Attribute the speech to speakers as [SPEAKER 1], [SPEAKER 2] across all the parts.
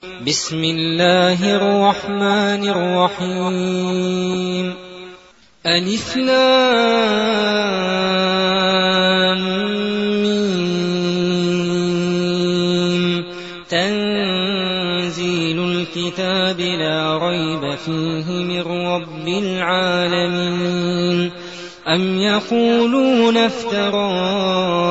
[SPEAKER 1] بسم الله الرحمن الرحيم. ألف ميم. تنزيل الكتاب لا ريب فيه من رب العالمين. أم يقولون افتراه؟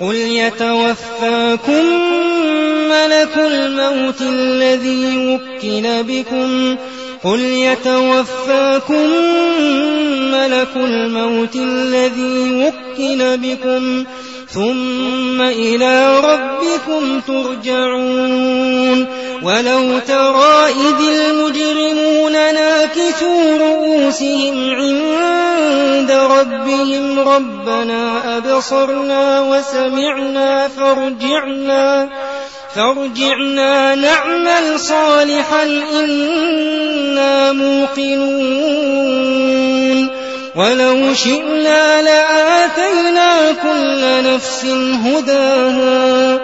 [SPEAKER 1] قل يتوفاكم ملك الموت الذي وكل بكم قل يتوفاكم ملك الموت الذي وكل بكم ثم إلى ربكم ترجعون ولو ترى إذ المجرمون ناكثوا رؤوسهم عند ربهم ربنا أبصرنا وسمعنا فارجعنا فارجعنا نعمل صالحا إنا موقنون ولو شئنا لآتينا كل نفس هداها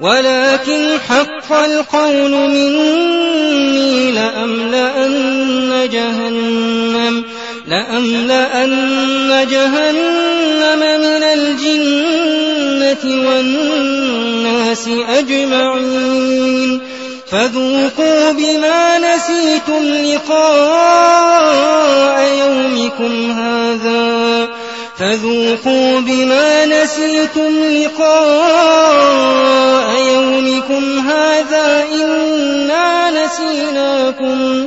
[SPEAKER 1] ولكن حق القول مني لأملأن جهنم لأملأن جهنم من الجنة والناس أجمعين. فذوقوا بما نسيتم لقاء يومكم هذا. فذوقوا بما نسيتم لقاء يومكم هذا. إنا نسيناكم.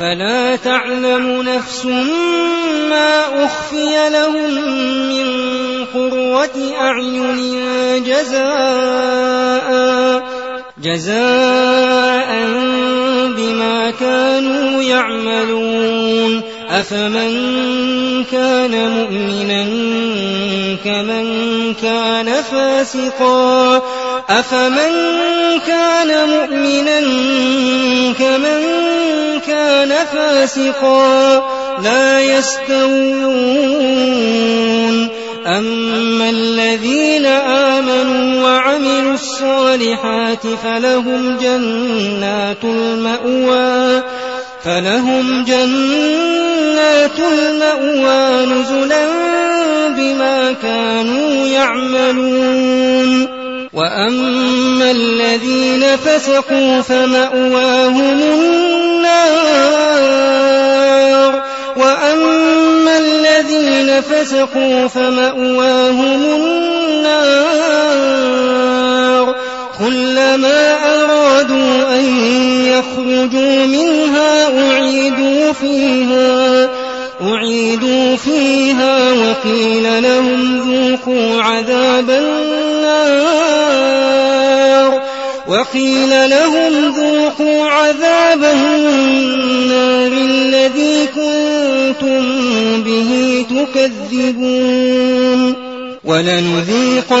[SPEAKER 1] فلا تعلم نفس ما أخفي لهم من قرة أعين جزاء جزاء بما كانوا يعملون أفمن كان مؤمنا كمن كان فاسقا؟ أفمن كان مؤمنا كمن كان فاسقا؟ لا يستوون. أما الذين آمنوا وعملوا الصالحات فلهم جنات المأوى. فلهم جنات المأوى نزلا بما كانوا يعملون. وأما الذين فسقوا فمأواهم النار. وأما الذين فسقوا فمأواهم النار. كلما أرادوا أن يخرجوا منها أعيدوا فيها أعيدوا فيها وقيل لهم ذوقوا عذاب النار وقيل لهم ذوقوا عذاب النار الذي كنتم به تكذبون. ولنذيقنهم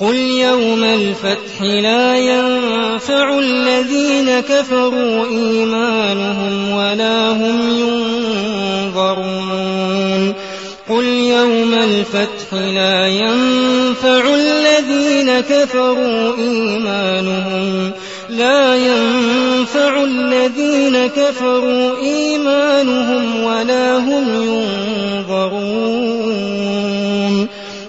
[SPEAKER 1] قل يوم الفتح لا ينفع الذين كفروا إيمانهم ولا هم ينظرون قل يوم الفتح لا ينفع الذين كفروا إيمانهم لا ينفع الذين كفروا إيمانهم ولا هم ينظرون